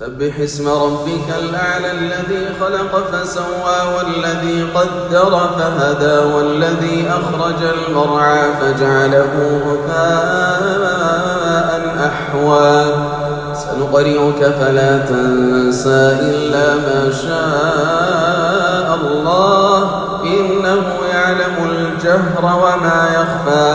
سبح اسم ربك الأعلى الذي خلق فسوى والذي قدر فهدى والذي أخرج المرعى فجعله غثاء أحوى. سنقرئك فلا تنسى إلا ما شاء الله إنه يعلم الجهر وما يخفى.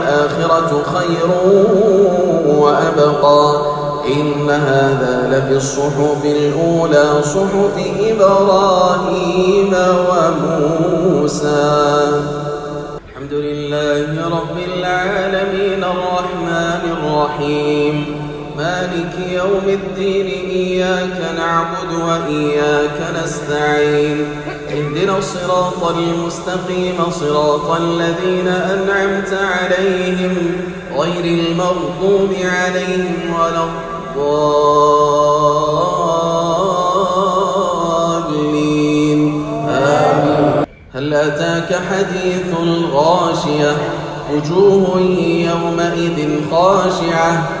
خير وأبقى. إن هذا لفي الصحف الأولى صحف إبراهيم وموسى. الحمد لله رب العالمين الرحمن الرحيم. مالك يوم الدين إياك نعبد وإياك نستعين. اهدنا الصراط المستقيم صراط الذين أنعمت عليهم غير المغضوب عليهم ولا الضالين. آمين. هل أتاك حديث الغاشية؟ وجوه يومئذ خاشعة.